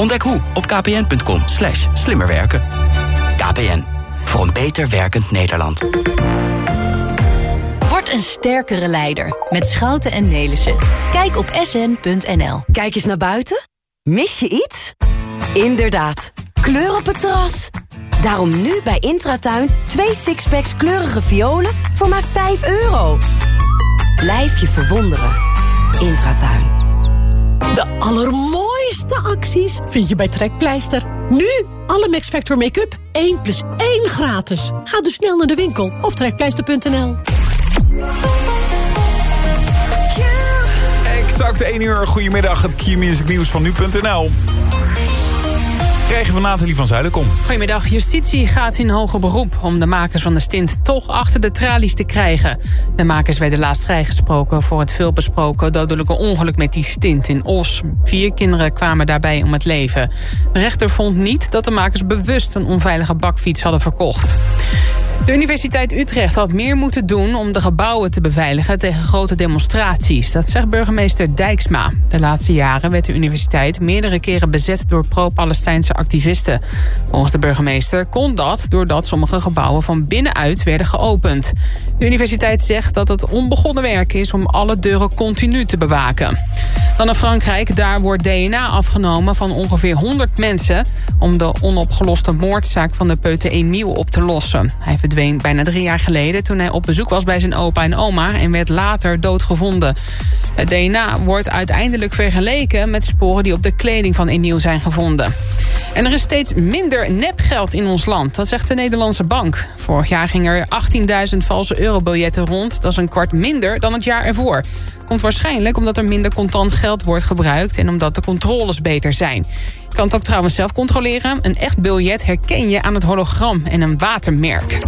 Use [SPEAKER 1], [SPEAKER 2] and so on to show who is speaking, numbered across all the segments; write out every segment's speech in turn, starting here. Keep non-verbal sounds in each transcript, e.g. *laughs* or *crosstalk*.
[SPEAKER 1] Ontdek hoe op kpn.com slash slimmerwerken. KPN, voor een beter werkend Nederland.
[SPEAKER 2] Word een sterkere leider met Schouten en Nelissen. Kijk op sn.nl.
[SPEAKER 3] Kijk eens naar buiten. Mis je iets? Inderdaad, kleur op het terras. Daarom nu bij Intratuin twee sixpacks kleurige violen voor maar 5 euro. Blijf je verwonderen. Intratuin.
[SPEAKER 4] De allermooiste acties vind je bij Trekpleister. Nu alle Max Factor make-up 1 plus 1 gratis. Ga dus snel naar de winkel of trekpleister.nl.
[SPEAKER 5] Exact 1 uur. Goedemiddag, het Q-music nieuws van nu.nl krijgen van Nathalie van Zuilenkom.
[SPEAKER 6] Goedemiddag. Justitie gaat in hoger beroep om de makers van de stint toch achter de tralies te krijgen. De makers werden laatst vrijgesproken voor het veelbesproken dodelijke ongeluk met die stint in Os. Vier kinderen kwamen daarbij om het leven. De rechter vond niet dat de makers bewust een onveilige bakfiets hadden verkocht. De Universiteit Utrecht had meer moeten doen om de gebouwen te beveiligen tegen grote demonstraties. Dat zegt burgemeester Dijksma. De laatste jaren werd de universiteit meerdere keren bezet door pro-Palestijnse activisten. Volgens de burgemeester kon dat doordat sommige gebouwen van binnenuit werden geopend. De universiteit zegt dat het onbegonnen werk is om alle deuren continu te bewaken. Dan naar Frankrijk, daar wordt DNA afgenomen van ongeveer 100 mensen... om de onopgeloste moordzaak van de peuter Emiel op te lossen. Hij verdween bijna drie jaar geleden toen hij op bezoek was bij zijn opa en oma... en werd later doodgevonden. Het DNA wordt uiteindelijk vergeleken met sporen die op de kleding van Emiel zijn gevonden. En er is steeds minder nepgeld in ons land, dat zegt de Nederlandse bank. Vorig jaar gingen er 18.000 valse eurobiljetten rond. Dat is een kwart minder dan het jaar ervoor. Komt waarschijnlijk omdat er minder contant geld wordt gebruikt... en omdat de controles beter zijn. Kan het ook trouwens zelf controleren. Een echt biljet herken je aan het hologram en een watermerk.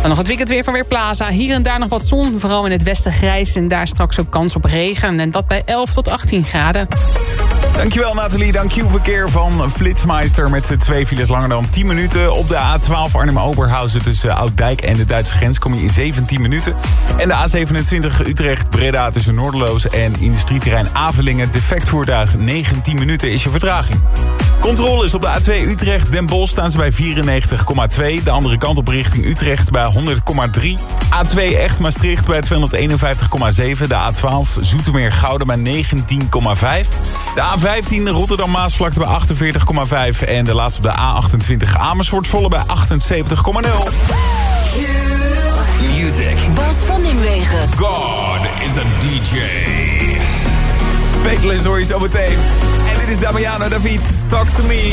[SPEAKER 6] Dan nog het weekend weer van Weerplaza. Hier en daar nog wat zon, vooral in het westen grijs... en daar straks ook kans op regen. En dat bij 11 tot 18 graden.
[SPEAKER 5] Dankjewel Nathalie, dankjewel verkeer van Flitsmeister... met twee files langer dan 10 minuten. Op de A12 Arnhem-Oberhausen tussen Ouddijk en de Duitse grens... kom je in 17 minuten. En de A27 Utrecht-Breda tussen Noorderloos en industrieterrein Avelingen... defect voertuig 19 minuten is je vertraging. Controle is op de A2 Utrecht-Den Bosch staan ze bij 94,2. De andere kant op richting Utrecht bij 100,3. A2 Echt Maastricht bij 251,7. De A12 Zoetermeer-Gouden bij 19,5. De A15 Rotterdam-Maasvlakte bij 48,5. En de laatste op de A28 Amersfoort-Volle bij 78,0.
[SPEAKER 3] Music. Bas van Nimwegen.
[SPEAKER 5] God is a DJ. Fakeless hoor je zo meteen. En dit is Damiano David. Talk to me.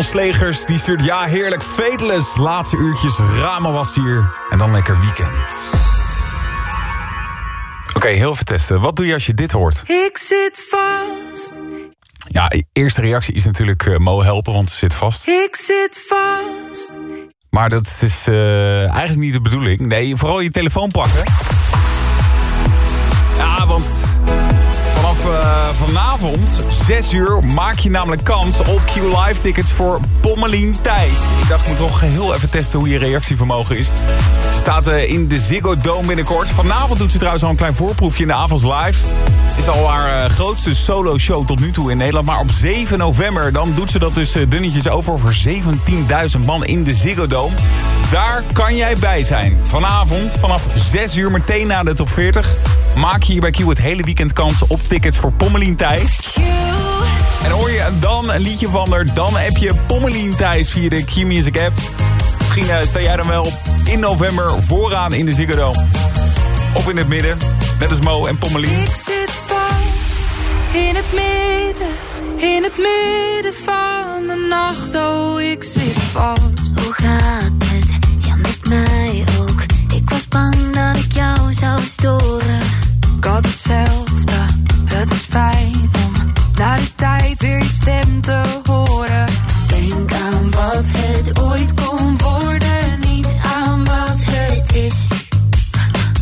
[SPEAKER 5] Leon Slegers, die stuurt ja heerlijk Fateless. Laatste uurtjes, Ramen was hier. En dan lekker weekend. Oké, heel even testen. Wat doe je als je dit hoort?
[SPEAKER 7] Ik zit vast,
[SPEAKER 5] Ja, e- eerste reactie is natuurlijk eh, Mo helpen, want ze zit vast.
[SPEAKER 7] ik zit vast.
[SPEAKER 5] Maar dat is eh, eigenlijk niet de bedoeling. Nee, vooral je telefoon pakken. Ja, want eh, vanavond, 6 uur, maak je namelijk kans op Q Live tickets voor Pommelien Thijs. Ik dacht, ik moet toch heel even testen hoe je reactievermogen is. Staat eh, in de Ziggo Dome binnenkort. Vanavond doet ze trouwens al een klein voorproefje in de Avonds Live. Is al haar eh, grootste solo show tot nu toe in Nederland. Maar op 7 november dan doet ze dat dus dunnetjes over voor 17.000 man in de Ziggo Dome. Daar kan jij bij zijn. Vanavond vanaf 6 uur meteen na de top 40 maak je hier bij Q het hele weekend kans op tickets voor Pommelien Thijs. En hoor je dan een liedje van haar, dan heb je Pommelien Thijs via de Q Music app. Misschien eh, sta jij dan wel in november vooraan in de Ziggo Dome. Of in het midden, net als Mo en Pommelien.
[SPEAKER 7] Ik zit vast in het midden, in het midden van de nacht. Oh, ik zit vast.
[SPEAKER 8] Hoe gaat het? Ja, met mij ook. Ik was bang dat ik jou zou storen.
[SPEAKER 7] Ik had hetzelfde, het is fijn om na de tijd weer je stem te horen.
[SPEAKER 8] Denk aan wat het ooit kon worden, niet aan wat het is.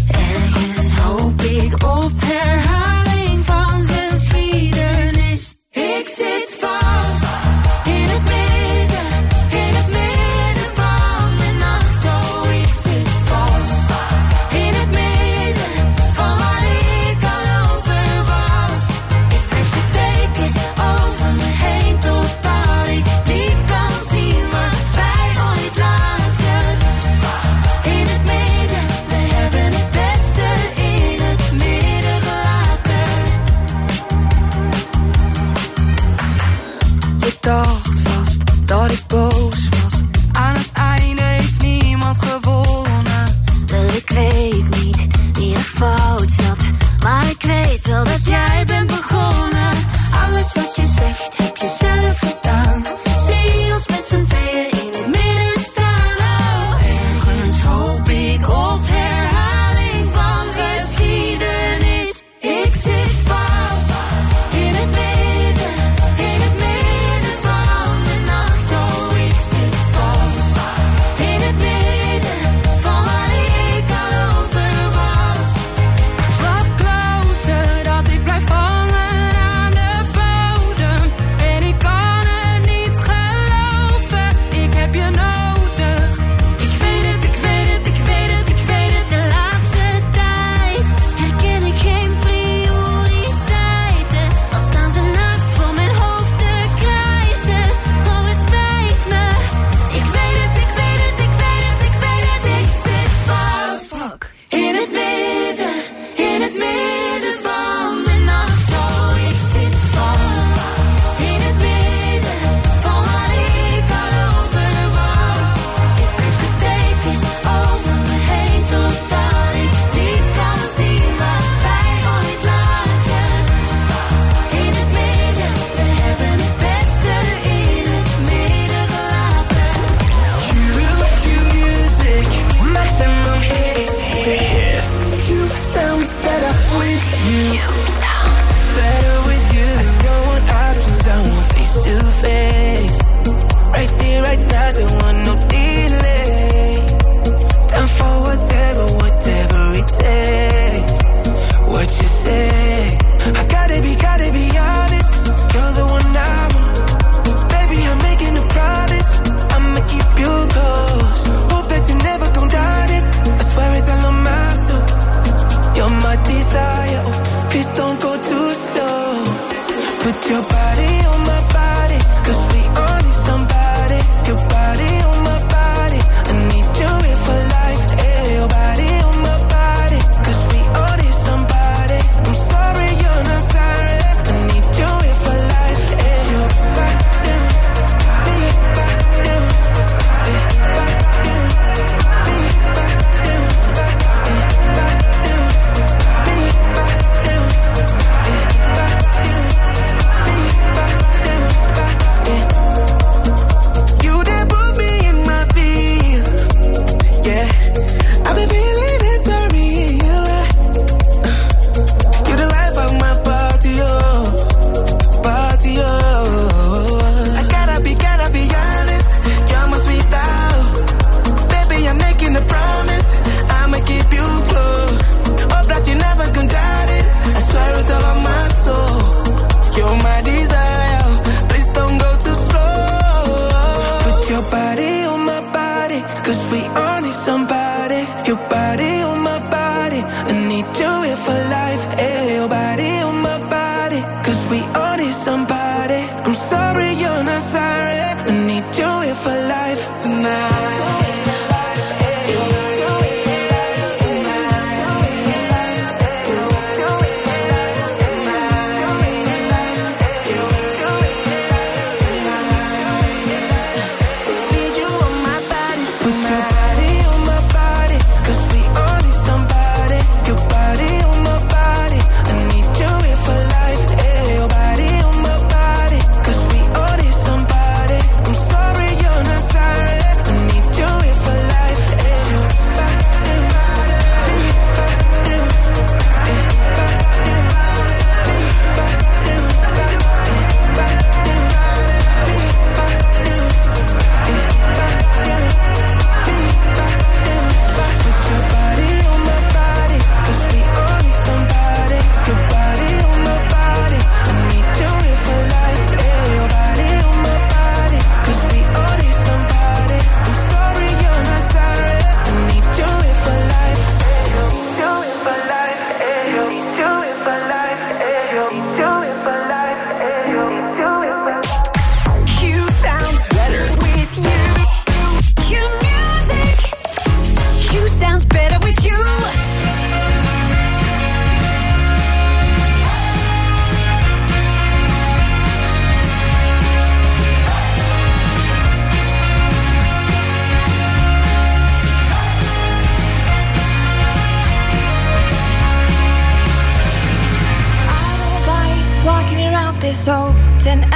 [SPEAKER 8] Ergens hoop ik op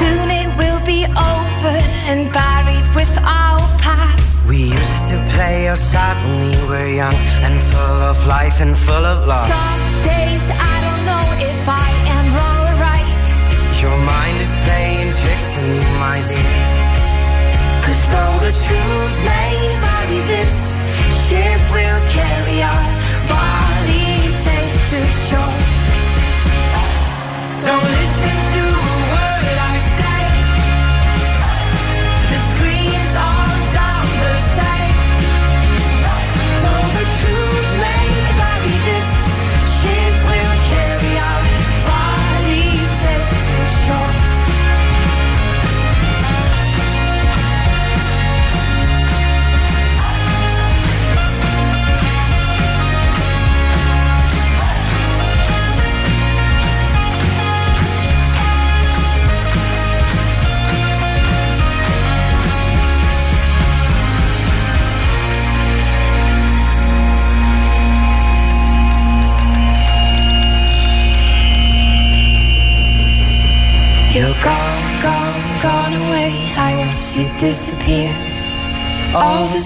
[SPEAKER 9] Soon it will be over and buried with our past.
[SPEAKER 10] We used to play outside when we were young and full of life and full of love.
[SPEAKER 9] Some days I don't know if I am wrong or right.
[SPEAKER 10] Your mind is playing tricks on you, my dear.
[SPEAKER 9] Cause though the truth may vary, this ship will carry our bodies safe to shore. Don't listen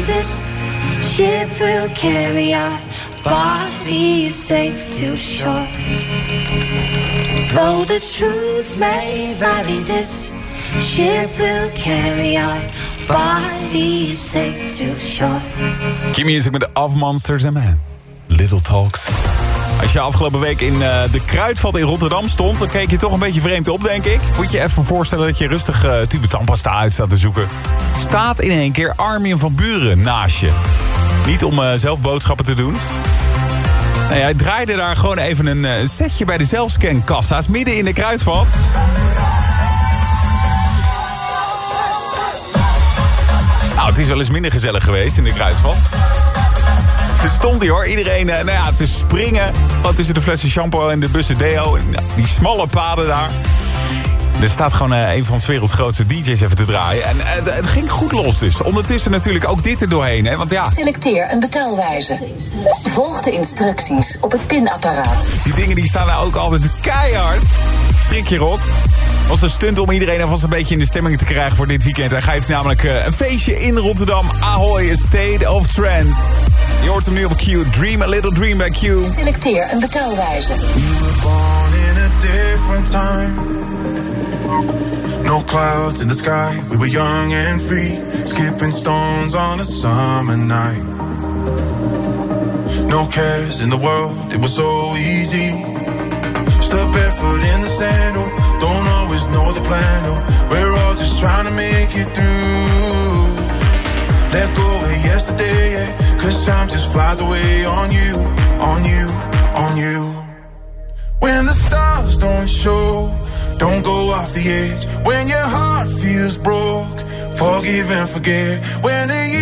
[SPEAKER 9] This ship will carry our bodies safe to shore. Though the truth may vary, this ship will carry our bodies safe to shore.
[SPEAKER 5] Key Music met de Monsters and Men. Little Talks. Als je afgelopen week in eh, de Kruidvat in Rotterdam stond... dan keek je toch een beetje vreemd op, denk ik. Moet je even voorstellen dat je rustig eh tube uit staat te zoeken. Staat in één keer Armin van Buren naast je. Niet om eh, zelf boodschappen te doen. Nee, hij draaide daar gewoon even een setje bij de zelfscankassa's... midden in de Kruidvat. Nou, het is wel eens minder gezellig geweest in de Kruidvat. Stond hij hoor, iedereen eh, nou ja, te springen. Wat tussen de flessen shampoo en de bussen deo. En, ja, die smalle paden daar. Er staat gewoon eh, een van 's werelds grootste DJ's even te draaien. En eh, het ging goed los dus. Ondertussen natuurlijk ook dit er doorheen. Hè? Want ja,
[SPEAKER 11] Selecteer een betaalwijze. Volg de instructies op het pinapparaat.
[SPEAKER 5] die dingen die staan nou ook altijd keihard. Schrik je rot. Was een stunt om iedereen alvast een beetje in de stemming te krijgen voor dit weekend. Hij geeft namelijk eh, een feestje in Rotterdam. Ahoy, state of trance. Je hoort hem nu op Q. Dream a little dream by Q.
[SPEAKER 11] Selecteer een betaalwijze.
[SPEAKER 12] born in a different time. No clouds in the sky, we were young and free, skipping stones on a summer night. No cares in the world, it was so easy. others know the plan. Oh, we're all just trying to make it through. Let go of yesterday, yeah, cause time just flies away on you, on you, on you. When the stars don't show, don't go off the edge. When your heart feels broke, forgive and forget. When the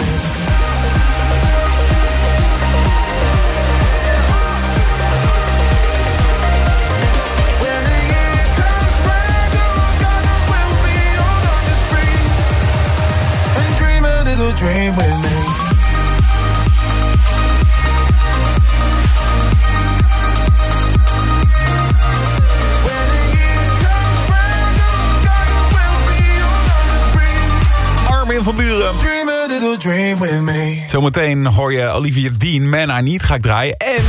[SPEAKER 5] Zometeen hoor je Olivia Dean, Man I Need, ga ik draaien. En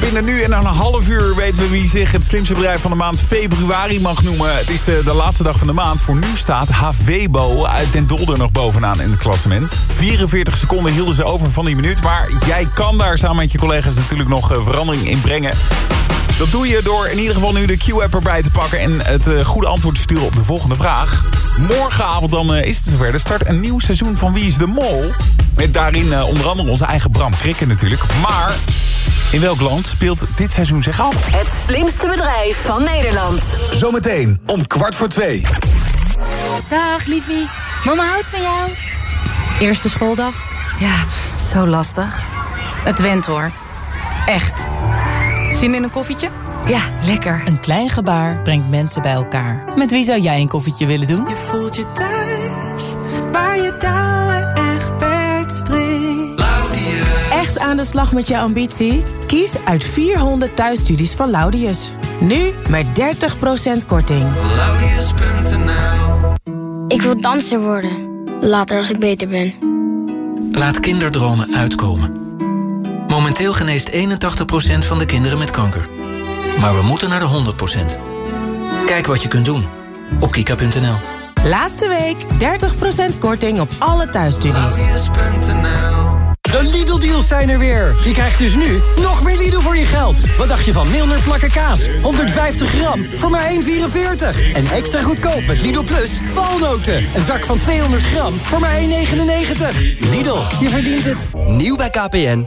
[SPEAKER 5] binnen nu en een half uur weten we wie zich het slimste bedrijf van de maand februari mag noemen. Het is de, laatste dag van de maand. Voor nu staat HVBO uit Den Dolder nog bovenaan in het klassement. 44 seconden hielden ze over van die minuut. Maar jij kan daar samen met je collega's natuurlijk nog eh, verandering in brengen. Dat doe je door in ieder geval nu de Q-app erbij te pakken... en het eh, goede antwoord te sturen op de volgende vraag. Morgenavond dan eh, is het zover. Er start een nieuw seizoen van Wie is de Mol? Met daarin onder andere onze eigen Bram Krikken natuurlijk. Maar in welk land speelt dit seizoen zich af?
[SPEAKER 2] Het slimste bedrijf van Nederland.
[SPEAKER 13] Zometeen om kwart voor twee.
[SPEAKER 14] Dag, liefie. Mama houdt van jou. Eerste schooldag? Ja, pff, zo lastig. Het went hoor. Echt. Zin in een koffietje? Ja, lekker.
[SPEAKER 15] Een klein gebaar brengt mensen bij elkaar. Met wie zou jij een koffietje willen doen?
[SPEAKER 16] Je voelt je thuis, waar je touwen Echt
[SPEAKER 17] aan de slag met je ambitie? Kies uit 400 thuisstudies van Laudius. Nu met 30% korting.
[SPEAKER 16] Laudius.nl
[SPEAKER 18] Ik wil danser worden. Later als ik beter ben.
[SPEAKER 19] Laat kinderdromen uitkomen. Momenteel geneest 81% van de kinderen met kanker. Maar we moeten naar de 100%. Kijk wat je kunt doen op kika.nl.
[SPEAKER 17] Laatste week 30% korting op alle thuisstudies.
[SPEAKER 13] De Lidl-deals zijn er weer. Je krijgt dus nu nog meer Lidl voor je geld. Wat dacht je van Milner plakken kaas? 150 gram voor maar 1,44. En extra goedkoop met Lidl Plus walnoten. Een zak van 200 gram voor maar 1,99. Lidl, je verdient het.
[SPEAKER 20] Nieuw bij KPN,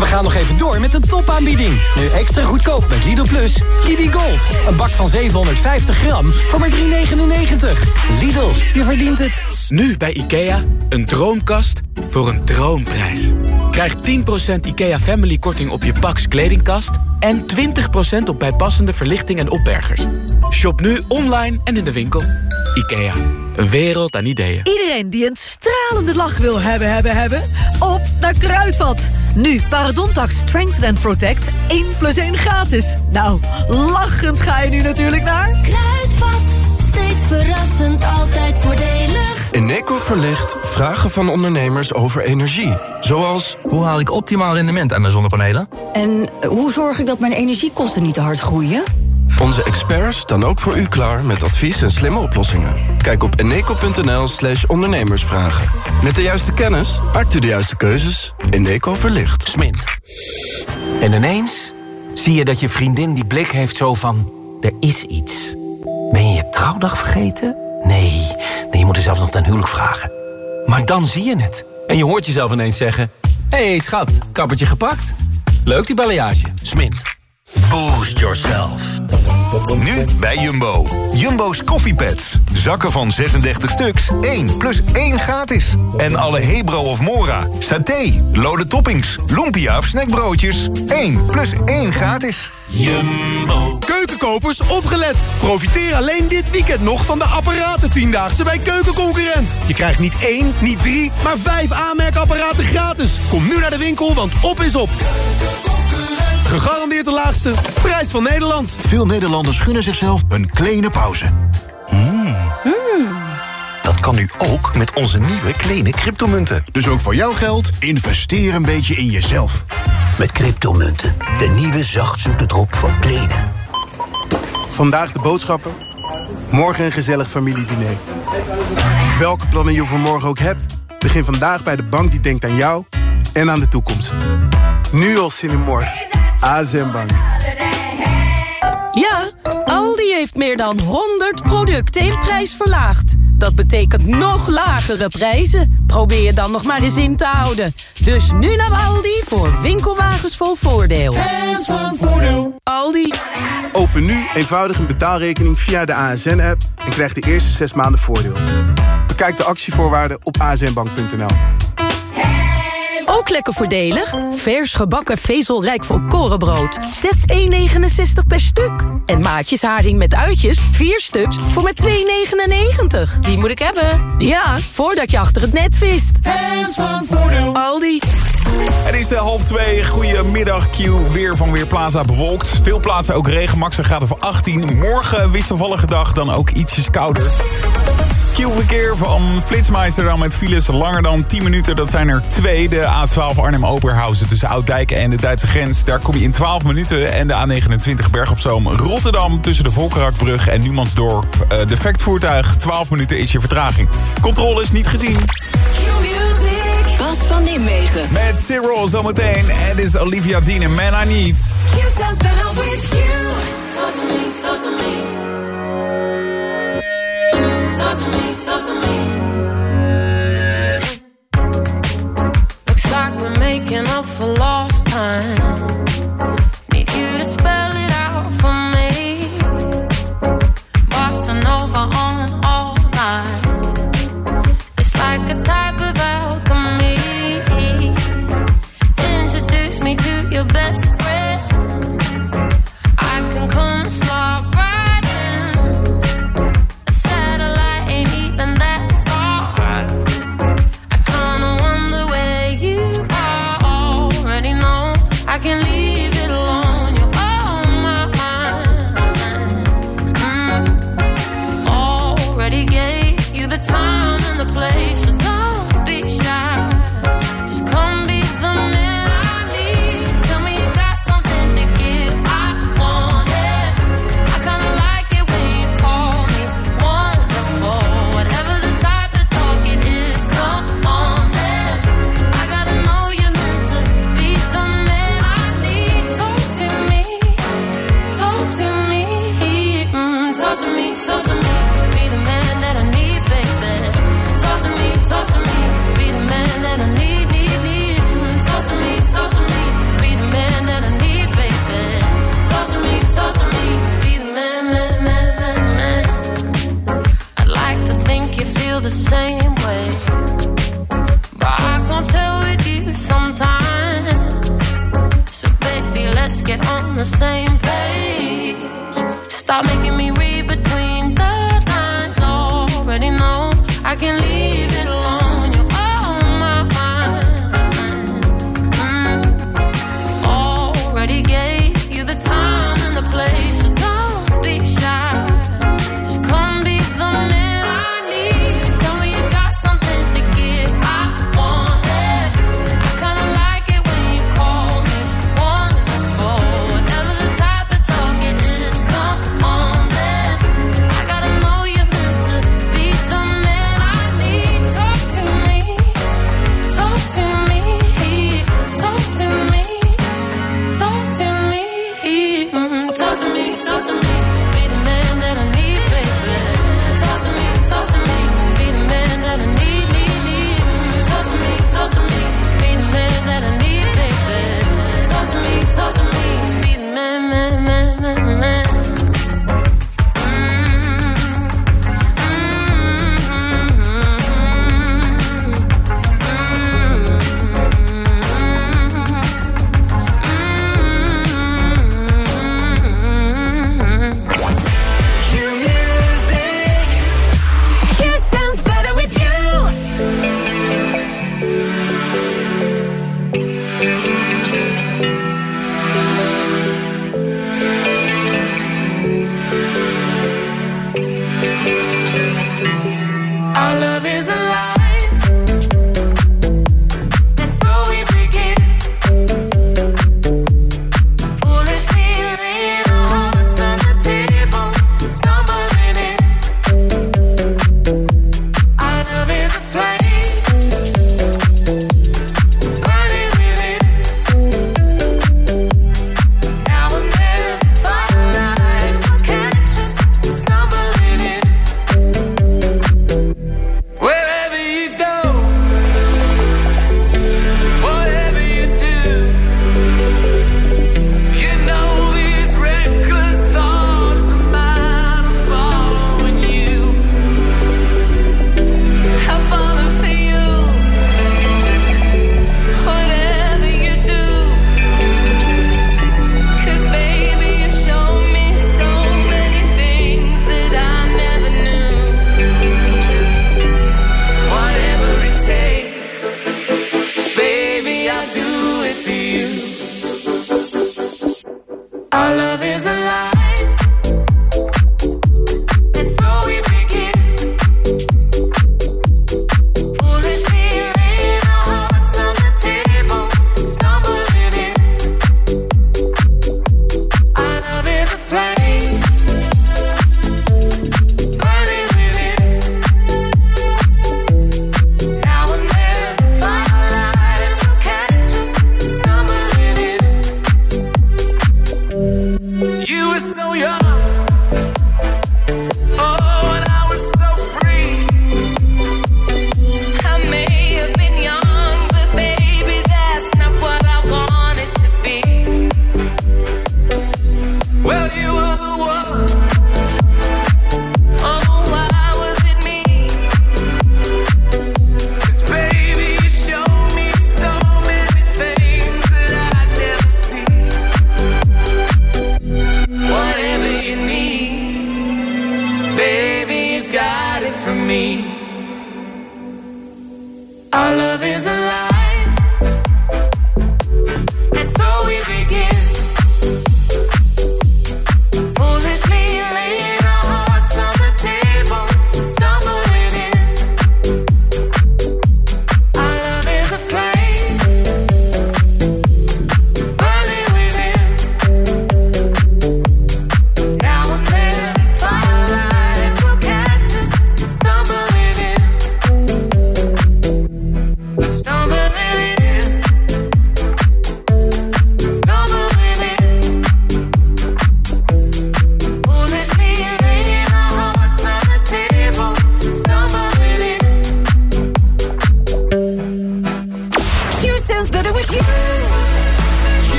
[SPEAKER 13] En we gaan nog even door met de topaanbieding. Nu extra goedkoop met Lidl Plus. Lidl Gold. Een bak van 750 gram voor maar 3,99. Lidl, je verdient het.
[SPEAKER 21] Nu bij IKEA, een droomkast voor een droomprijs. Krijg 10% IKEA Family korting op je Pax kledingkast... en 20% op bijpassende verlichting en opbergers. Shop nu online en in de winkel. IKEA, een wereld aan ideeën.
[SPEAKER 22] Iedereen die een stralende lach wil hebben, hebben, hebben... op naar Kruidvat. Nu Parodontax Strength and Protect 1 plus 1 gratis. Nou, lachend ga je nu natuurlijk naar...
[SPEAKER 9] Kruidvat, steeds verrassend, altijd voordelig.
[SPEAKER 23] Eneco verlicht vragen van ondernemers over energie. Zoals, hoe haal ik optimaal rendement aan mijn zonnepanelen?
[SPEAKER 3] En hoe zorg ik dat mijn energiekosten niet te hard groeien?
[SPEAKER 23] Onze experts staan ook voor u klaar met advies en slimme oplossingen. Kijk op eneco.nl slash ondernemersvragen. Met de juiste kennis maakt u de juiste keuzes. Eneco verlicht.
[SPEAKER 24] Smin. En ineens zie je dat je vriendin die blik heeft zo van... er is iets. Ben je je trouwdag vergeten? Nee, nee je moet er zelfs nog ten huwelijk vragen. Maar dan zie je het. En je hoort jezelf ineens zeggen... Hé hey, schat, kappertje gepakt? Leuk die balayage. Smin.
[SPEAKER 25] Boost yourself. Nu bij Jumbo. Jumbo's koffiepads. Zakken van 36 stuks. 1 plus 1 gratis. En alle Hebro of Mora. Saté, lode toppings, lumpia of snackbroodjes. 1 plus 1 gratis.
[SPEAKER 26] Jumbo. Keukenkopers, opgelet. Profiteer alleen dit weekend nog van de apparaten tiendaagse bij Keukenconcurrent. Je krijgt niet één, niet drie, maar vijf aanmerkapparaten gratis. Kom nu naar de winkel, want op is op. Gegarandeerd de laagste. Prijs van Nederland.
[SPEAKER 27] Veel Nederlanders gunnen zichzelf een kleine pauze. Hmm. Dat kan nu ook met onze nieuwe kleine cryptomunten.
[SPEAKER 26] Dus ook voor jouw geld, investeer een beetje in jezelf.
[SPEAKER 27] Met cryptomunten, de nieuwe zachtzoete drop van Kleene.
[SPEAKER 28] Vandaag de boodschappen, morgen een gezellig familiediner. Welke plannen je voor morgen ook hebt, begin vandaag bij de bank die denkt aan jou en aan de toekomst. Nu al zin in morgen. ASM Bank.
[SPEAKER 29] Ja, Aldi heeft meer dan 100 producten in prijs verlaagd. Dat betekent nog lagere prijzen. Probeer je dan nog maar eens in te houden. Dus nu naar Aldi voor winkelwagens vol voordeel.
[SPEAKER 28] Hands van voordeel.
[SPEAKER 29] Aldi.
[SPEAKER 28] Open nu eenvoudig een betaalrekening via de ASN-app... en krijg de eerste zes maanden voordeel. Bekijk de actievoorwaarden op asnbank.nl.
[SPEAKER 29] Ook lekker voordelig. Vers gebakken vezelrijk volkorenbrood. Slechts 1,69 per stuk. En maatjes haring met uitjes, 4 stuks, voor maar 2,99. Die moet ik hebben. Ja, voordat je achter het net vist.
[SPEAKER 28] Hands van voordeel.
[SPEAKER 29] Aldi.
[SPEAKER 5] Het is de half twee. Goedemiddag, Q. Weer van Weerplaza bewolkt. Veel plaatsen ook regen. Max een graad of 18. Morgen wisselvallige dag, dan ook ietsjes kouder. Q-verkeer van Flitsmeister dan met files langer dan 10 minuten. Dat zijn er twee. De A12 Arnhem-Oberhausen tussen Ouddijk en de Duitse grens. Daar kom je in 12 minuten. En de A29 Berg op Zoom Rotterdam tussen de Volkerakbrug en Numansdorp. Uh, defect voertuig, 12 minuten is je vertraging. Controle is niet gezien.
[SPEAKER 30] Bas van Nimwegen.
[SPEAKER 5] Met Cyril zometeen. Het is Olivia Dean en Man I Need.
[SPEAKER 9] You sounds better with you. Talk to me, talk to me.
[SPEAKER 8] Making up for lost time.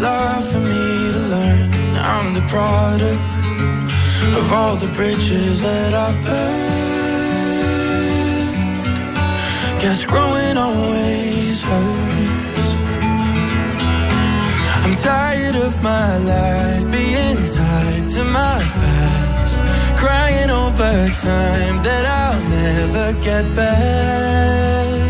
[SPEAKER 31] Lot for me to learn. I'm the product of all the bridges that I've burned. Guess growing always hurts. I'm tired of my life being tied to my past, crying over time that I'll never get back.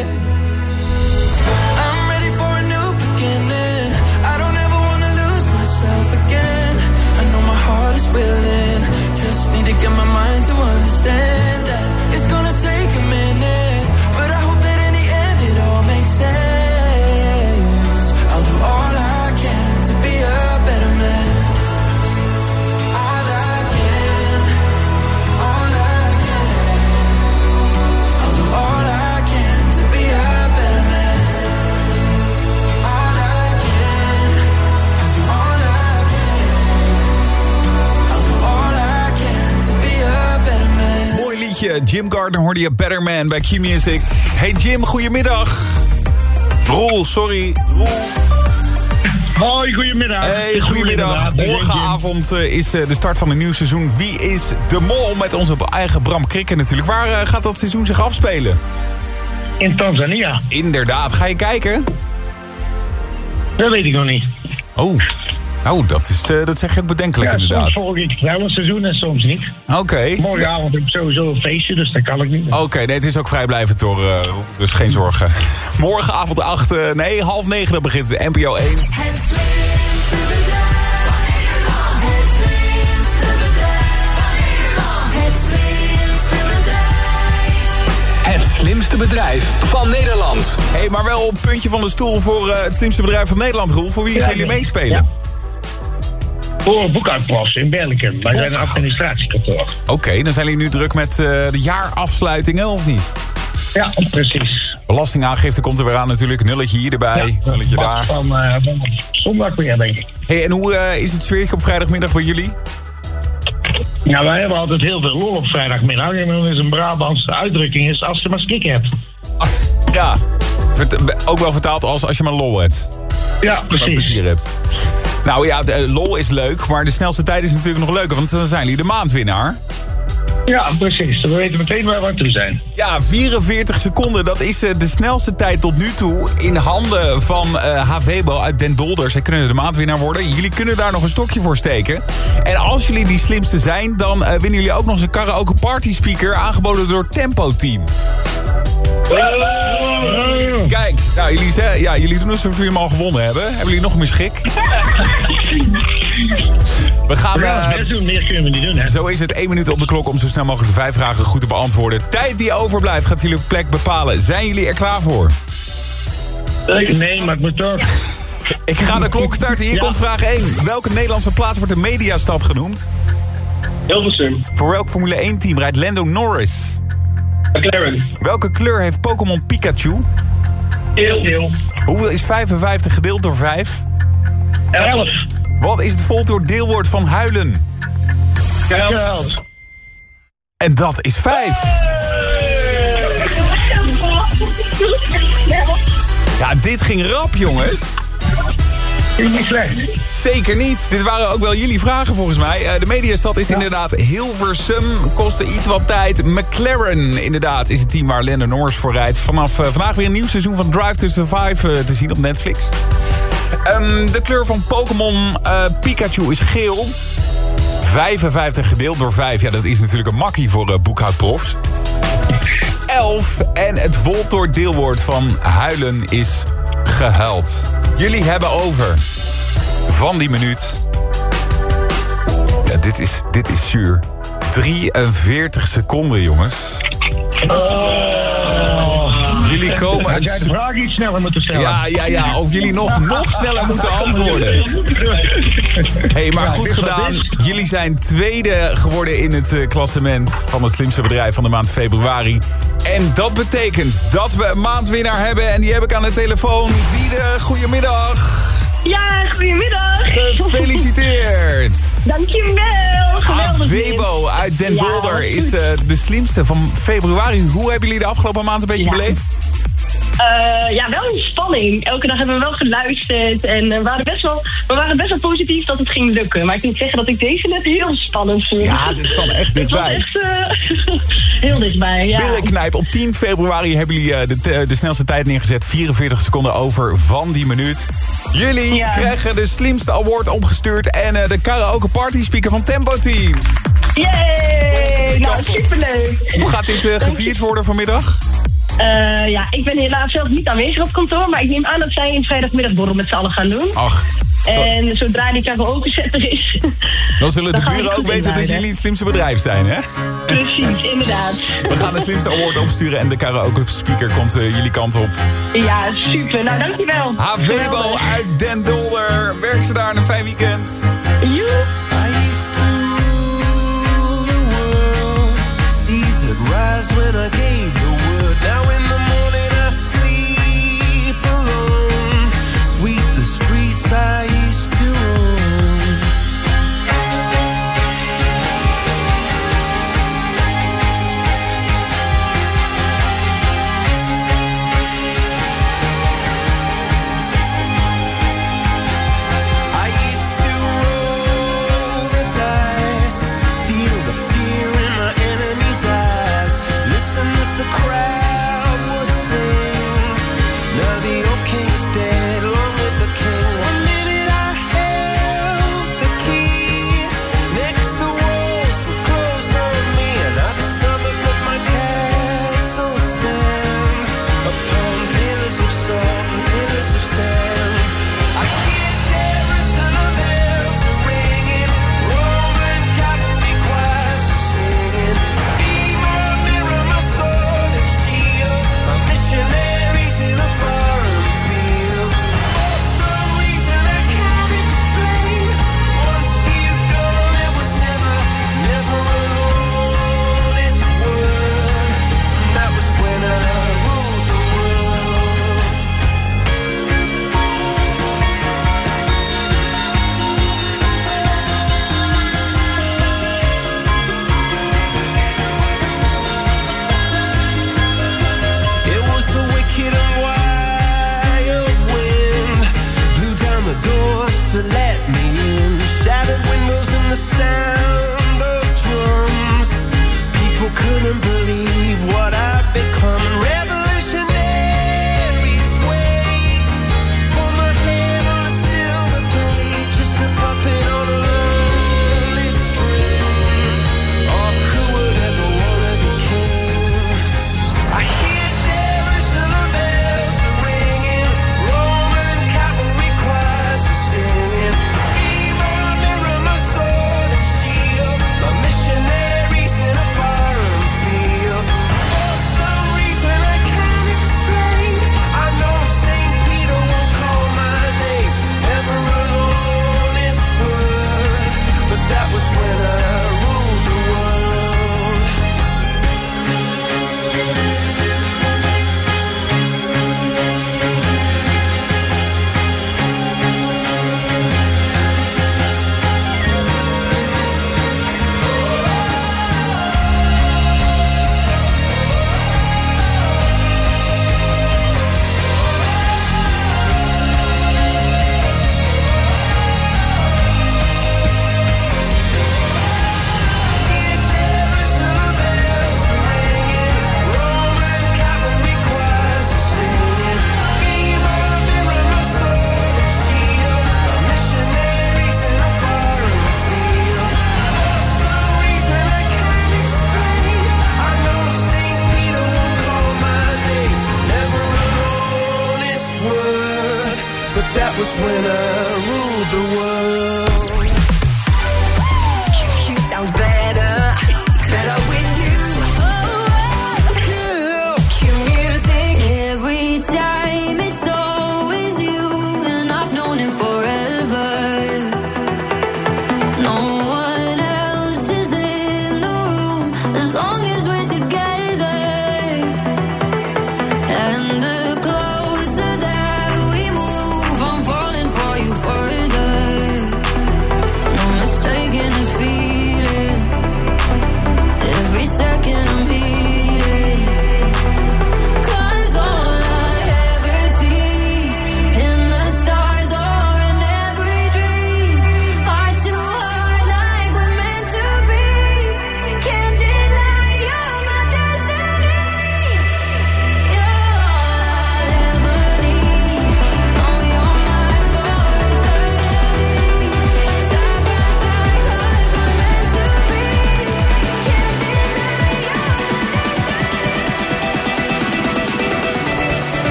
[SPEAKER 31] Understand
[SPEAKER 5] Jim Gardner hoorde je Better Man bij Q-Music. Hey Jim, goedemiddag. Roel, sorry.
[SPEAKER 32] Hoi, goedemiddag.
[SPEAKER 5] Hey, goedemiddag. Morgenavond eh, is eh, de start van een nieuw seizoen. Wie is de mol met onze eigen Bram Krikken natuurlijk. Waar eh, gaat dat seizoen zich afspelen?
[SPEAKER 32] In Tanzania.
[SPEAKER 5] Inderdaad. Ga je kijken?
[SPEAKER 32] Dat weet ik nog niet.
[SPEAKER 5] Oh, nou, dat, is, eh, dat zeg je ook bedenkelijk
[SPEAKER 32] ja,
[SPEAKER 5] inderdaad.
[SPEAKER 32] soms volg ik wel een seizoen en soms niet.
[SPEAKER 5] Oké.
[SPEAKER 32] Morgenavond heb ik sowieso een feestje, dus dat kan ik niet.
[SPEAKER 5] Oké, nee, het is ook vrijblijvend door, eh, Roel, dus geen zorgen. *laughs* Morgenavond 8, eh, nee, half 9 dan begint de NPO 1.
[SPEAKER 33] Het slimste bedrijf van Nederland.
[SPEAKER 5] Hé, hey, maar wel op het puntje van de stoel voor eh, het slimste bedrijf van Nederland, Roel. Voor wie
[SPEAKER 32] Ja,
[SPEAKER 5] gaan jullie meespelen?
[SPEAKER 32] Voor een boekhoudplas in Berlikum. Wij zijn een administratiekantoor.
[SPEAKER 5] Oké, dan zijn jullie nu druk met eh, de jaarafsluitingen, of niet?
[SPEAKER 32] Ja, precies.
[SPEAKER 5] Belastingaangifte komt er weer aan natuurlijk. Nulletje hier erbij, nulletje daar.
[SPEAKER 32] Van, eh, van zondag weer, denk ik.
[SPEAKER 5] Hey, en hoe eh, is het sfeertje op vrijdagmiddag bij jullie?
[SPEAKER 32] Ja, wij hebben altijd heel veel lol op vrijdagmiddag. En dan is een Brabantse uitdrukking is als je maar skik hebt. *laughs*
[SPEAKER 5] Ja, ook wel vertaald als als je maar lol hebt.
[SPEAKER 32] Ja, precies.
[SPEAKER 5] plezier hebt. Nou ja, de, eh, lol is leuk, maar de snelste tijd is natuurlijk nog leuker. Want dan zijn jullie de maandwinnaar.
[SPEAKER 32] Ja, precies. We weten meteen waar we aan toe zijn.
[SPEAKER 5] Ja, 44 seconden. Dat is eh, de snelste tijd tot nu toe in handen van Havebo uit Den Dolder. Zij kunnen de maandwinnaar worden. Jullie kunnen daar nog een stokje voor steken. En als jullie die slimste zijn, dan winnen jullie ook nog eens een karaoke party speaker aangeboden door Tempo Team. Kijk, nou, jullie, ze- ja, jullie doen alsof jullie hem al gewonnen hebben. Hebben jullie nog meer schik? *laughs* We gaan...
[SPEAKER 32] We gaan ons best doen, meer kunnen we niet doen, hè?
[SPEAKER 5] Zo is het één minuut op de klok om zo snel mogelijk de vijf vragen goed te beantwoorden. Tijd die overblijft gaat jullie plek bepalen. Zijn jullie er klaar voor?
[SPEAKER 32] Nee, maar ik moet toch. *laughs*
[SPEAKER 5] Ik ga de klok starten. Hier
[SPEAKER 32] Ja.
[SPEAKER 5] komt vraag 1. Welke Nederlandse plaats wordt de mediastad genoemd?
[SPEAKER 32] Hilversum.
[SPEAKER 5] Voor welk Formule 1 team rijdt Lando Norris?
[SPEAKER 32] McLaren.
[SPEAKER 5] Welke kleur heeft Pokémon Pikachu?
[SPEAKER 32] Heel, heel.
[SPEAKER 5] Hoeveel is 55 gedeeld door 5?
[SPEAKER 32] 11.
[SPEAKER 5] Wat is het voltooid deelwoord van huilen?
[SPEAKER 32] Geld.
[SPEAKER 5] En dat is 5. Ja, dit ging rap, jongens.
[SPEAKER 32] Niet slecht.
[SPEAKER 5] Zeker niet. Dit waren ook wel jullie vragen volgens mij. Eh, de mediastad is inderdaad Hilversum. Kostte iets wat tijd. McLaren inderdaad is het team waar Lennon Norris voor rijdt. Vanaf eh, vandaag weer een nieuw seizoen van Drive to Survive eh, te zien op Netflix. Ehm, de kleur van Pokémon Pikachu is geel. 55 gedeeld door 5. Ja, dat is natuurlijk een makkie voor eh, boekhoudprofs. 11. En het Voltor deelwoord van huilen is gehuild. Jullie hebben over van die minuut. Ja, dit is, dit is zuur. 43 seconden, jongens. Jullie komen...
[SPEAKER 32] Had jij de vraag iets sneller moeten stellen?
[SPEAKER 5] Ja, ja, ja. Of jullie nog, *laughs* nog sneller moeten antwoorden. hey, maar goed gedaan. Jullie zijn tweede geworden in het eh, klassement van het slimste bedrijf van de maand februari. En dat betekent dat we een maandwinnaar hebben. En die heb ik aan de telefoon. Diede, goedemiddag.
[SPEAKER 34] Ja, goedemiddag.
[SPEAKER 5] Gefeliciteerd. *laughs*
[SPEAKER 34] Dankjewel. Geweldig.
[SPEAKER 5] Avebo uit Den Dolder is eh, de slimste van februari. Hoe hebben jullie de afgelopen maand een beetje
[SPEAKER 34] Ja.
[SPEAKER 5] beleefd?
[SPEAKER 34] Eh, ja, wel een spanning. Elke dag hebben we wel geluisterd en eh, we, waren best wel, we waren best wel positief dat het ging lukken. Maar ik moet zeggen dat ik deze net heel spannend vond.
[SPEAKER 5] Ja, dit kwam echt *laughs*
[SPEAKER 34] Het was
[SPEAKER 5] dichtbij.
[SPEAKER 34] echt eh, *laughs* heel dichtbij, ja.
[SPEAKER 5] Billenknijp. Op 10 februari hebben jullie eh, de, de snelste tijd neergezet. 44 seconden over van die minuut. Jullie
[SPEAKER 34] Ja.
[SPEAKER 5] krijgen de slimste award opgestuurd. En eh, de karaoke party speaker van Tempo Team.
[SPEAKER 34] Yay! Nou, superleuk.
[SPEAKER 5] Hoe gaat dit eh, gevierd worden vanmiddag?
[SPEAKER 34] Eh, ja, ik ben helaas zelf niet aanwezig op kantoor, maar ik neem aan dat zij een vrijdagmiddagborrel met z'n allen gaan doen.
[SPEAKER 5] Ach,
[SPEAKER 34] En zodra die karaoke set er is, *laughs*
[SPEAKER 5] dan zullen de
[SPEAKER 34] Dan
[SPEAKER 5] buren ook weten dat jullie het slimste bedrijf zijn, hè?
[SPEAKER 34] precies, *laughs* inderdaad.
[SPEAKER 5] We gaan de slimste award opsturen en de karaoke speaker komt eh, jullie kant op.
[SPEAKER 34] Ja, super. Nou, dankjewel.
[SPEAKER 5] Havebo uit Den Dolder. Werk ze daar en een fijn weekend.
[SPEAKER 34] Joe.
[SPEAKER 35] Seas had rise when I gave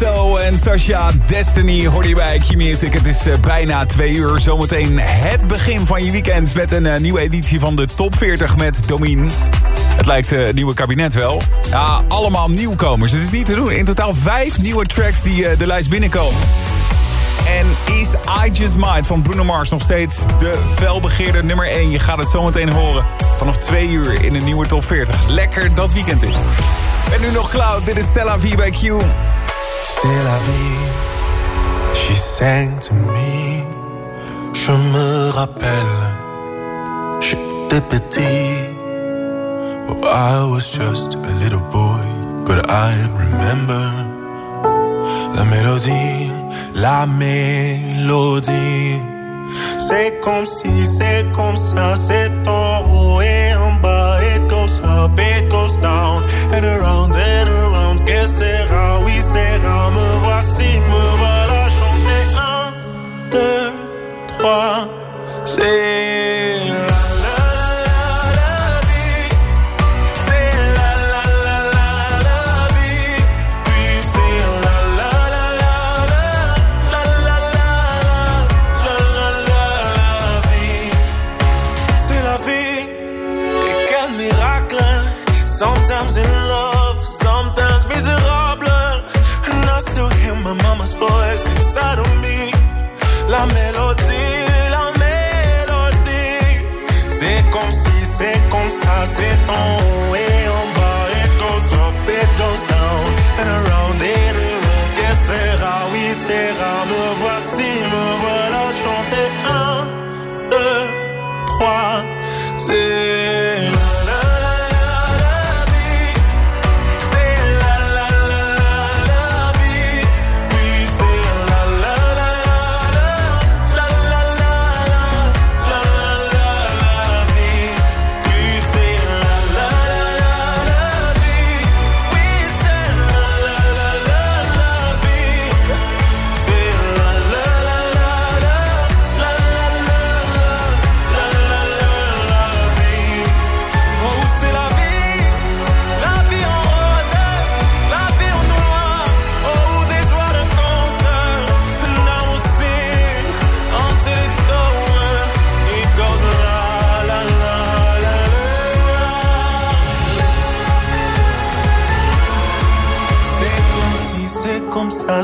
[SPEAKER 5] Anastasia, Destiny hoor je bij Q-Music. Het is eh, bijna twee uur. Zometeen het begin van je weekend met een eh, nieuwe editie van de Top 40 met Domien. Het lijkt eh, het nieuwe kabinet wel. Ja, allemaal nieuwkomers. Het is niet te doen. In totaal vijf nieuwe tracks die de lijst binnenkomen. En is I Just Might van Bruno Mars nog steeds de felbegeerde nummer 1. Je gaat het zometeen horen vanaf twee uur in de nieuwe top 40. Lekker dat weekend in. En nu nog Cloud, dit is Stella V bij Q.
[SPEAKER 12] C'est la vie, she sang to me. Je me rappelle, j'étais petit. Oh, I was just a little boy, but I remember la mélodie, la mélodie. C'est comme si, c'est comme ça, c'est en haut et en bas. It goes up, it goes down, and around and around. Que sera, oui, sera. Me voici, me voilà chanter. Un, deux, trois. C'est voice inside of me. La mélodie, la mélodie. C'est comme si, c'est comme ça, c'est en haut et en bas. It goes up, it goes down, and around and around. Que sera, oui, sera. Me voici, me voilà chanter. Un, deux, trois. C'est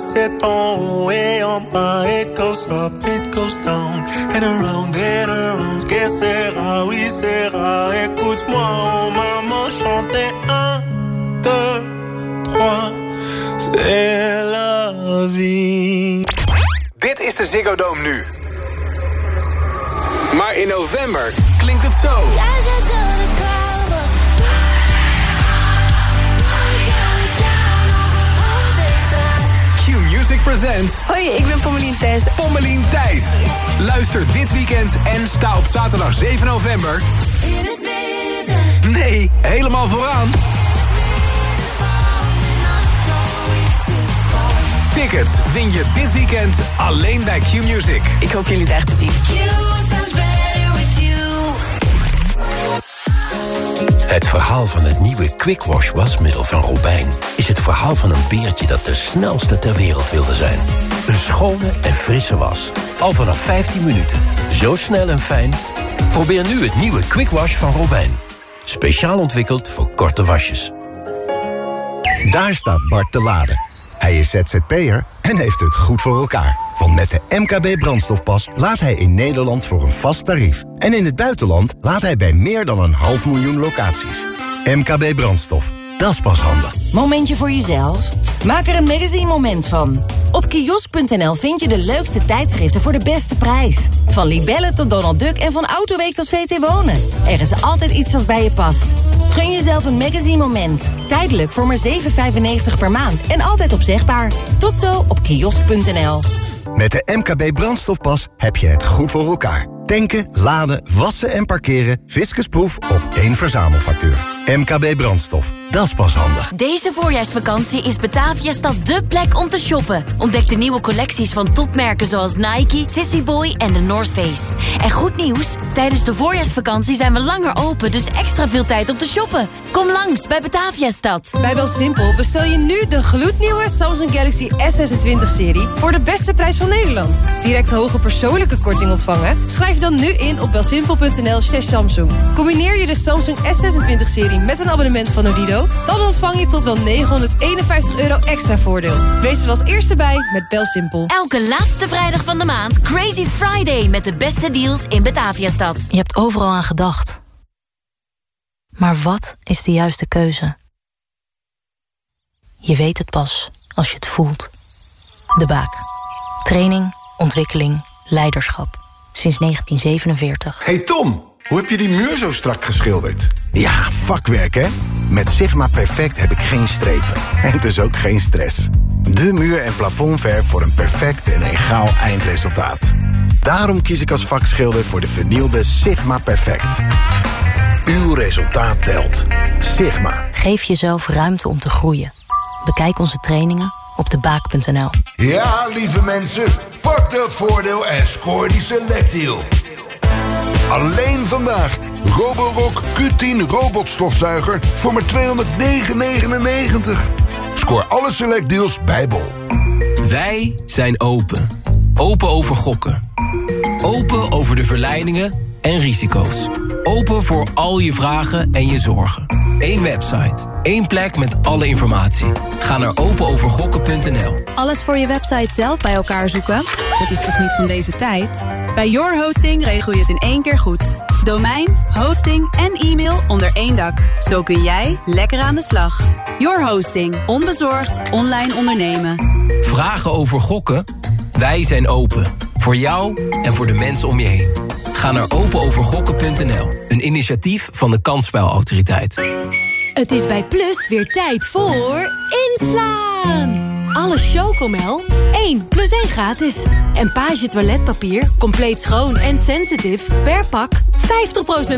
[SPEAKER 12] en bas. It goes up, it goes down, and around and around. Que sera, oui, sera. Écoute-moi, oh maman, chanter un, deux, trois. C'est la vie.
[SPEAKER 8] Dit is de Ziggo Dome nu. Maar in november klinkt het zo. Presents...
[SPEAKER 3] Hoi, ik ben Pommelien Thijs.
[SPEAKER 8] Pommelien Thijs. Luister dit weekend en sta op zaterdag 7 november...
[SPEAKER 36] In het midden.
[SPEAKER 8] Nee, helemaal vooraan. Tickets win je dit weekend alleen bij Q-Music.
[SPEAKER 3] Ik hoop jullie daar te zien.
[SPEAKER 24] Het verhaal van het nieuwe Quick Wash wasmiddel van Robijn... is het verhaal van een beertje dat de snelste ter wereld wilde zijn. Een schone en frisse was. Al vanaf 15 minuten. Zo snel en fijn. Probeer nu het nieuwe Quick Wash van Robijn. Speciaal ontwikkeld voor korte wasjes.
[SPEAKER 25] Daar staat Bart te laden. Hij is ZZP'er en heeft het goed voor elkaar. Want met de MKB brandstofpas laat hij in Nederland voor een vast tarief. En in het buitenland laat hij bij meer dan een half miljoen locaties. MKB brandstof, dat is pas handig.
[SPEAKER 37] Momentje voor jezelf? Maak er een magazine moment van. Op kiosk.nl vind je de leukste tijdschriften voor de beste prijs. Van Libelle tot Donald Duck en van Autoweek tot VT Wonen. Er is altijd iets dat bij je past. Gun jezelf een magazine moment. Tijdelijk voor maar 7,95 per maand en altijd opzegbaar. Tot zo op kiosk.nl.
[SPEAKER 25] Met de MKB brandstofpas heb je het goed voor elkaar. Tanken, laden, wassen en parkeren. Fiscusproef op één verzamelfactuur.
[SPEAKER 38] MKB Brandstof, dat is pas handig.
[SPEAKER 2] Deze voorjaarsvakantie is Bataviastad dé plek om te shoppen. Ontdek de nieuwe collecties van topmerken zoals Nike, Sissy Boy en de North Face. En goed nieuws, tijdens de voorjaarsvakantie zijn we langer open... dus extra veel tijd om te shoppen. Kom langs bij Bataviastad.
[SPEAKER 39] Bij BelSimpel bestel je nu de gloednieuwe Samsung Galaxy S26-serie... voor de beste prijs van Nederland. Direct hoge persoonlijke korting ontvangen? Schrijf dan nu in op belsimpel.nl slash Samsung. Combineer je de Samsung S26-serie met een abonnement van Odido... dan ontvang je tot wel 951 euro extra voordeel. Wees er als eerste bij met BelSimpel.
[SPEAKER 2] Elke laatste vrijdag van de maand Crazy Friday... met de beste deals in Bataviastad.
[SPEAKER 40] Je hebt overal aan gedacht. Maar wat is de juiste keuze? Je weet het pas als je het voelt. De Baak. Training, ontwikkeling, leiderschap. Sinds 1947.
[SPEAKER 25] Hey Tom, hoe heb je die muur zo strak geschilderd? Ja, vakwerk hè? Met Sigma Perfect heb ik geen strepen. *laughs* En dus ook geen stress. De muur- en plafondverf voor een perfect en egaal eindresultaat. Daarom kies ik als vakschilder voor de vernielde Sigma Perfect. Uw resultaat telt. Sigma.
[SPEAKER 40] Geef jezelf ruimte om te groeien. Bekijk onze trainingen op debaak.nl.
[SPEAKER 41] Ja, lieve mensen, pak dat voordeel en scoor die selectdeal. Alleen vandaag. Roborock Q10 robotstofzuiger voor maar 209,99. Scoor alle selectdeals bij Bol.
[SPEAKER 33] Wij zijn open. Open over gokken. Open over de verleidingen en risico's. Open voor al je vragen en je zorgen. Eén website. één plek met alle informatie. Ga naar openovergokken.nl.
[SPEAKER 42] Alles voor je website zelf bij elkaar zoeken? Dat is toch niet van deze tijd? Bij Your Hosting regel je het in één keer goed. Domein, hosting en e-mail onder één dak. Zo kun jij lekker aan de slag. Your Hosting. Onbezorgd online ondernemen.
[SPEAKER 33] Vragen over gokken? Wij zijn open. Voor jou en voor de mensen om je heen. Ga naar openovergokken.nl. Een initiatief van de Kansspelautoriteit.
[SPEAKER 9] Het is bij Plus weer tijd voor inslaan. Alle Chocomel 1 plus 1 gratis. En Page toiletpapier, compleet schoon en sensitive per pak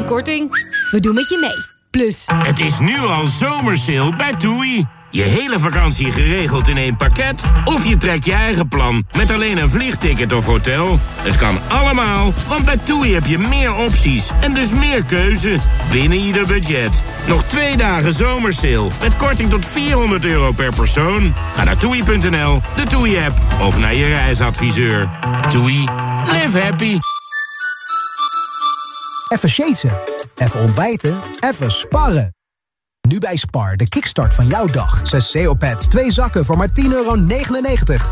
[SPEAKER 9] 50% korting. We doen met je mee. Plus.
[SPEAKER 43] Het is nu al zomersale bij TUI. Je hele vakantie geregeld in één pakket? Of je trekt je eigen plan met alleen een vliegticket of hotel? Het kan allemaal, want bij TUI heb je meer opties en dus meer keuze binnen ieder budget. Nog twee dagen zomersale met korting tot 400 euro per persoon. Ga naar toei.nl, de TUI-app of naar je reisadviseur. TUI, live happy.
[SPEAKER 26] Even shaten, even ontbijten, even sparren. Nu bij Spar, de kickstart van jouw dag. 6 CO-pads, 2 zakken voor maar 10,99 euro.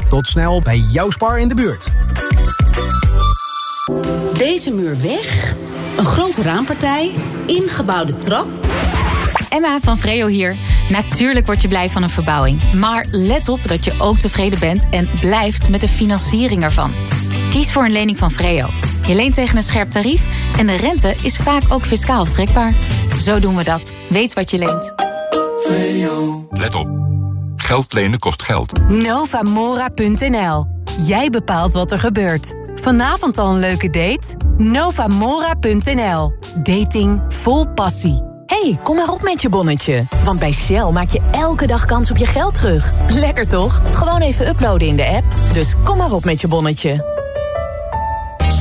[SPEAKER 26] Tot snel bij jouw Spar in de buurt.
[SPEAKER 44] Deze muur weg, een grote raampartij, ingebouwde trap.
[SPEAKER 45] Emma van Vreo hier. Natuurlijk word je blij van een verbouwing. Maar let op dat je ook tevreden bent en blijft met de financiering ervan. Kies voor een lening van Vreo. Je leent tegen een scherp tarief en de rente is vaak ook fiscaal aftrekbaar. Zo doen we dat. Weet wat je leent.
[SPEAKER 21] Let op. Geld lenen kost geld.
[SPEAKER 9] Novamora.nl. Jij bepaalt wat er gebeurt. Vanavond al een leuke date? Novamora.nl. Dating vol passie.
[SPEAKER 3] hey, kom maar op met je bonnetje. Want bij Shell maak je elke dag kans op je geld terug. Lekker toch? Gewoon even uploaden in de app. Dus kom maar op met je bonnetje.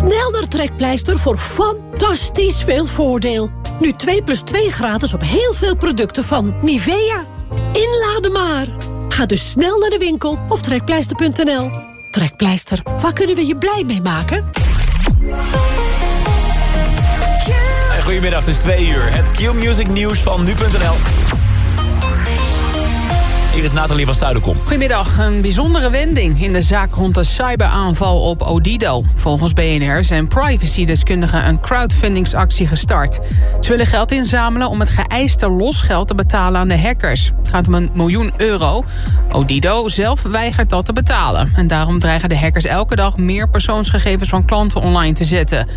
[SPEAKER 46] Snel naar Trekpleister voor fantastisch veel voordeel. Nu 2 plus 2 gratis op heel veel producten van Nivea. Inladen maar. Ga dus snel naar de winkel of trekpleister.nl. Trekpleister, waar kunnen we je blij mee maken?
[SPEAKER 47] Goedemiddag, het is twee uur. Het Q-Music nieuws van nu.nl. Hier is Nathalie van Zuiderkom.
[SPEAKER 6] Goedemiddag. Een bijzondere wending in de zaak rond de cyberaanval op Odido. Volgens BNR zijn privacydeskundigen een crowdfundingsactie gestart. Ze willen geld inzamelen om het geëiste losgeld te betalen aan de hackers. Het gaat om een miljoen euro. Odido zelf weigert dat te betalen. En daarom dreigen de hackers elke dag meer persoonsgegevens van klanten online te zetten.